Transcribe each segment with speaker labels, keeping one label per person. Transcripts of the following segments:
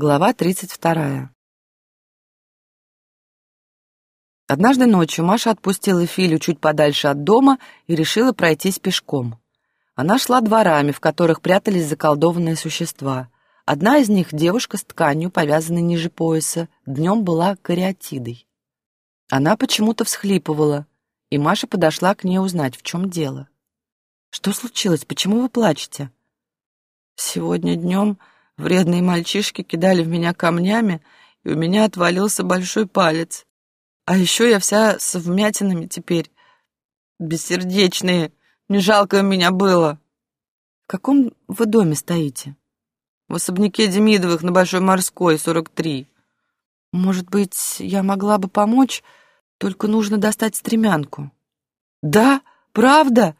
Speaker 1: Глава 32. Однажды ночью Маша отпустила Филю чуть подальше от дома и решила пройтись пешком. Она шла дворами, в которых прятались заколдованные существа. Одна из них, девушка с тканью, повязанной ниже пояса, днем была кариатидой. Она почему-то всхлипывала, и Маша подошла к ней узнать, в чем дело. «Что случилось? Почему вы плачете?» «Сегодня днем Вредные мальчишки кидали в меня камнями, и у меня отвалился большой палец. А еще я вся с вмятинами теперь. Бессердечные. Не жалко меня было. В каком вы доме стоите? В особняке Демидовых на Большой Морской, 43. Может быть, я могла бы помочь, только нужно достать стремянку. Да, правда?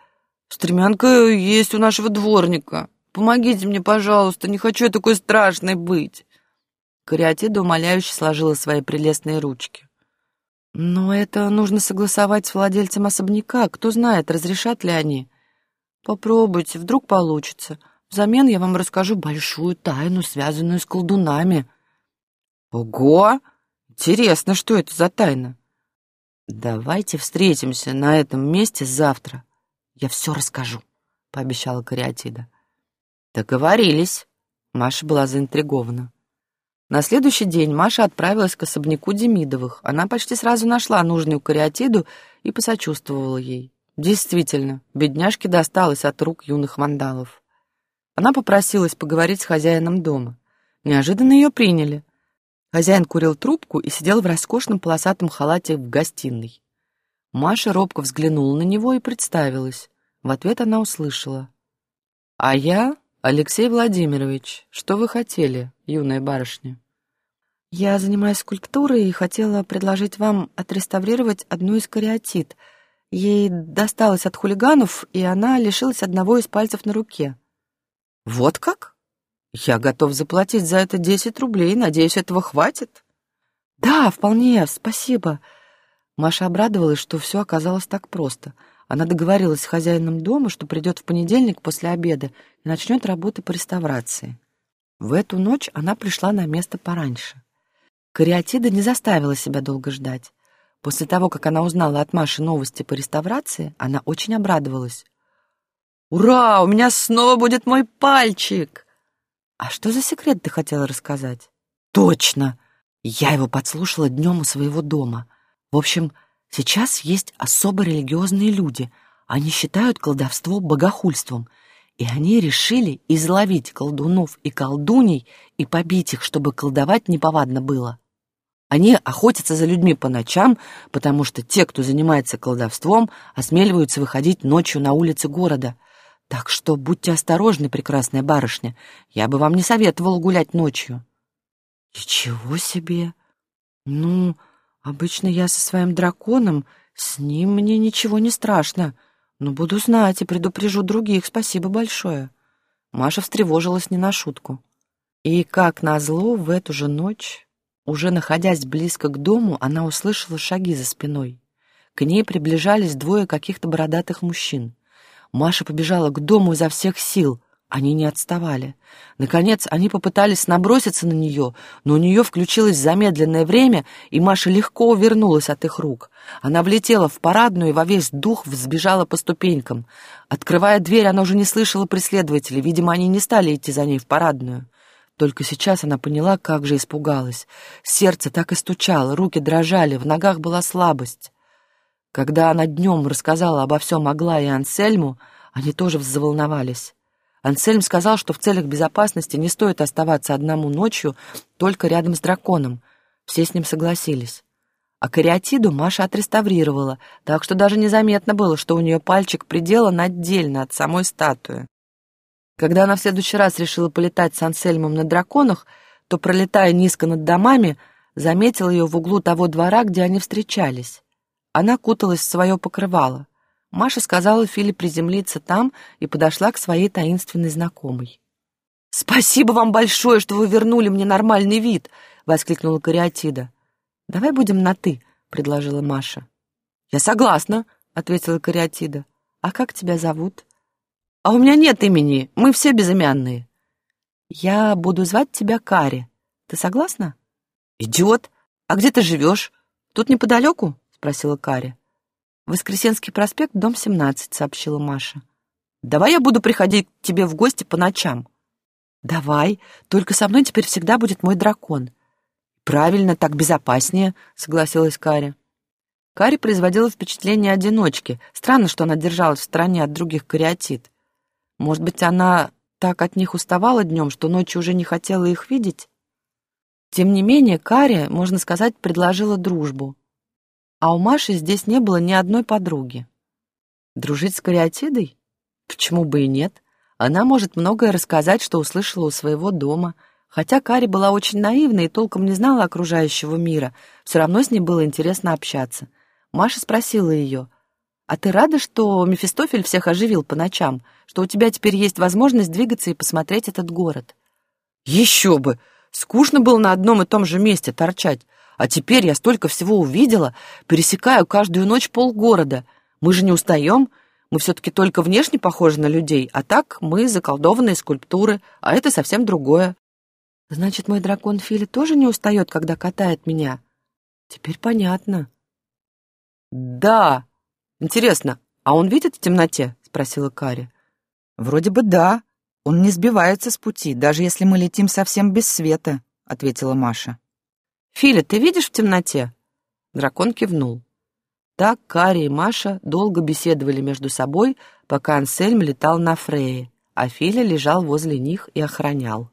Speaker 1: Стремянка есть у нашего дворника. Помогите мне, пожалуйста, не хочу я такой страшной быть. Кариатида умоляюще сложила свои прелестные ручки. Но это нужно согласовать с владельцем особняка. Кто знает, разрешат ли они. Попробуйте, вдруг получится. Взамен я вам расскажу большую тайну, связанную с колдунами. Ого! Интересно, что это за тайна? Давайте встретимся на этом месте завтра. Я все расскажу, пообещала Кариатида. Договорились. Маша была заинтригована. На следующий день Маша отправилась к особняку Демидовых. Она почти сразу нашла нужную кариатиду и посочувствовала ей. Действительно, бедняжке досталось от рук юных вандалов. Она попросилась поговорить с хозяином дома. Неожиданно ее приняли. Хозяин курил трубку и сидел в роскошном полосатом халате в гостиной. Маша робко взглянула на него и представилась. В ответ она услышала. «А я «Алексей Владимирович, что вы хотели, юная барышня?» «Я занимаюсь скульптурой и хотела предложить вам отреставрировать одну из кариатид. Ей досталось от хулиганов, и она лишилась одного из пальцев на руке». «Вот как? Я готов заплатить за это десять рублей. Надеюсь, этого хватит?» «Да, вполне, спасибо». Маша обрадовалась, что все оказалось так просто — она договорилась с хозяином дома, что придет в понедельник после обеда и начнет работы по реставрации. В эту ночь она пришла на место пораньше. Кариатида не заставила себя долго ждать. После того, как она узнала от Маши новости по реставрации, она очень обрадовалась. «Ура! У меня снова будет мой пальчик!» «А что за секрет ты хотела рассказать?» «Точно! Я его подслушала днем у своего дома. В общем, Сейчас есть особо религиозные люди. Они считают колдовство богохульством. И они решили изловить колдунов и колдуней и побить их, чтобы колдовать неповадно было. Они охотятся за людьми по ночам, потому что те, кто занимается колдовством, осмеливаются выходить ночью на улицы города. Так что будьте осторожны, прекрасная барышня. Я бы вам не советовала гулять ночью. Ничего себе! Ну, Обычно я со своим драконом, с ним мне ничего не страшно. Но буду знать и предупрежу других, спасибо большое. Маша встревожилась не на шутку. И, как назло, в эту же ночь, уже находясь близко к дому, она услышала шаги за спиной. К ней приближались двое каких-то бородатых мужчин. Маша побежала к дому изо всех сил. Они не отставали. Наконец, они попытались наброситься на нее, но у нее включилось замедленное время, и Маша легко увернулась от их рук. Она влетела в парадную и во весь дух взбежала по ступенькам. Открывая дверь, она уже не слышала преследователей. Видимо, они не стали идти за ней в парадную. Только сейчас она поняла, как же испугалась. Сердце так и стучало, руки дрожали, в ногах была слабость. Когда она днем рассказала обо всем Аглае и Ансельму, они тоже взволновались. Ансельм сказал, что в целях безопасности не стоит оставаться одному ночью только рядом с драконом. Все с ним согласились. А кариатиду Маша отреставрировала, так что даже незаметно было, что у нее пальчик приделан отдельно от самой статуи. Когда она в следующий раз решила полетать с Ансельмом на драконах, то, пролетая низко над домами, заметила ее в углу того двора, где они встречались. Она куталась в свое покрывало. Маша сказала Филе приземлиться там и подошла к своей таинственной знакомой. «Спасибо вам большое, что вы вернули мне нормальный вид!» — воскликнула Кариатида. «Давай будем на «ты», — предложила Маша. «Я согласна», — ответила Кариатида. «А как тебя зовут?» «А у меня нет имени, мы все безымянные». «Я буду звать тебя Кари. Ты согласна? Идет. А где ты живешь? Тут неподалеку? Спросила Кари. Воскресенский проспект, дом 17, сообщила Маша. Давай я буду приходить к тебе в гости по ночам. Давай, только со мной теперь всегда будет мой дракон. Правильно, так безопаснее, согласилась Кари. Кари производила впечатление одиночки. Странно, что она держалась в стороне от других кариатид. Может быть, она так от них уставала днем, что ночью уже не хотела их видеть? Тем не менее, Кари, можно сказать, предложила дружбу. А у Маши здесь не было ни одной подруги. Дружить с кариатидой? Почему бы и нет? Она может многое рассказать, что услышала у своего дома. Хотя Кари была очень наивна и толком не знала окружающего мира, все равно с ней было интересно общаться. Маша спросила ее, «А ты рада, что Мефистофель всех оживил по ночам, что у тебя теперь есть возможность двигаться и посмотреть этот город?» «Еще бы! Скучно было на одном и том же месте торчать. А теперь я столько всего увидела, пересекаю каждую ночь полгорода. Мы же не устаем, мы все-таки только внешне похожи на людей, а так мы заколдованные скульптуры, а это совсем другое. Значит, мой дракон Фили тоже не устает, когда катает меня? Теперь понятно. Да. Интересно, а он видит в темноте? Спросила Кари. Вроде бы да. Он не сбивается с пути, даже если мы летим совсем без света, ответила Маша. Филя, ты видишь в темноте? Дракон кивнул. Так Кари и Маша долго беседовали между собой, пока Ансельм летал на Фрее, а Филя лежал возле них и охранял.